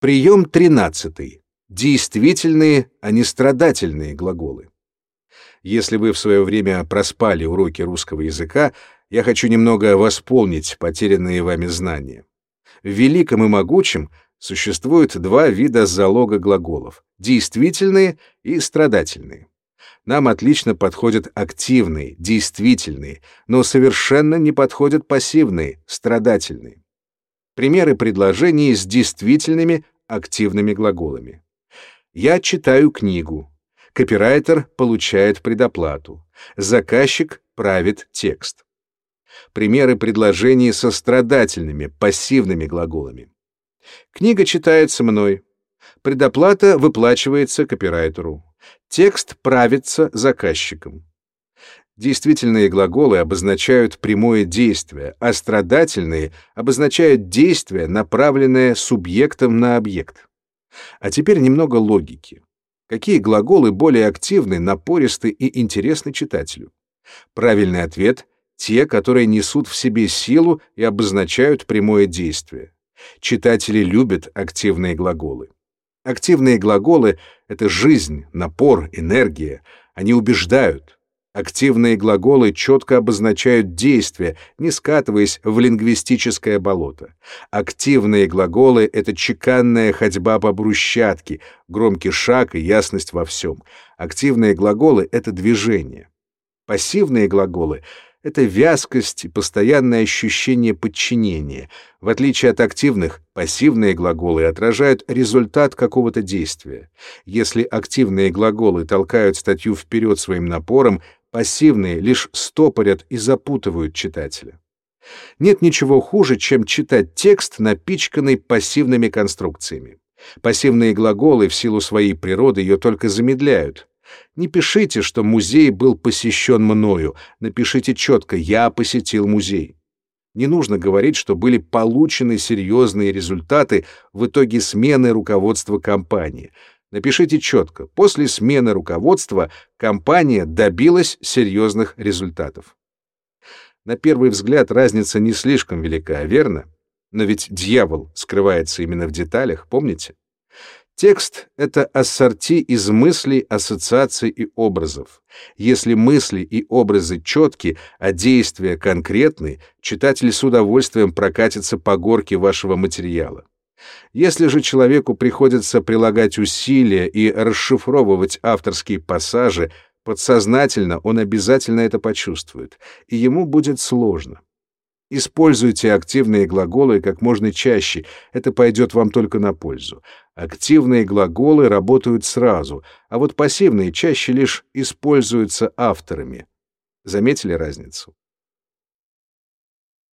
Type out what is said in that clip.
Прием 13. Действительные, а не страдательные глаголы. Если вы в свое время проспали уроки русского языка, я хочу немного восполнить потерянные вами знания. В великом и могучем существует два вида залога глаголов — действительные и страдательные. Нам отлично подходят активные, действительные, но совершенно не подходят пассивные, страдательные. Примеры предложений с действительными, активными глаголами. Я читаю книгу. Копирайтер получает предоплату. Заказчик правит текст. Примеры предложений со страдательными, пассивными глаголами. Книга читается мной. Предоплата выплачивается копирайтеру. Текст правится заказчиком. Действительные глаголы обозначают прямое действие, а страдательные обозначают действие, направленное субъектом на объект. А теперь немного логики. Какие глаголы более активны, напористы и интересны читателю? Правильный ответ — те, которые несут в себе силу и обозначают прямое действие. Читатели любят активные глаголы. Активные глаголы — это жизнь, напор, энергия. Они убеждают. Активные глаголы четко обозначают действие, не скатываясь в лингвистическое болото. Активные глаголы — это чеканная ходьба по брусчатке, громкий шаг и ясность во всем. Активные глаголы — это движение. Пассивные глаголы — это вязкость и постоянное ощущение подчинения. В отличие от активных, пассивные глаголы отражают результат какого-то действия. Если активные глаголы толкают статью вперед своим напором, пассивные лишь стопорят и запутывают читателя. Нет ничего хуже, чем читать текст, напичканный пассивными конструкциями. Пассивные глаголы в силу своей природы ее только замедляют. Не пишите, что музей был посещен мною, напишите четко «я посетил музей». Не нужно говорить, что были получены серьезные результаты в итоге смены руководства компании. Напишите четко «после смены руководства компания добилась серьезных результатов». На первый взгляд разница не слишком велика, верно? Но ведь дьявол скрывается именно в деталях, помните? Текст — это ассорти из мыслей, ассоциаций и образов. Если мысли и образы четки, а действия конкретны, читатель с удовольствием прокатится по горке вашего материала. Если же человеку приходится прилагать усилия и расшифровывать авторские пассажи, подсознательно он обязательно это почувствует, и ему будет сложно. Используйте активные глаголы как можно чаще, это пойдет вам только на пользу. Активные глаголы работают сразу, а вот пассивные чаще лишь используются авторами. Заметили разницу?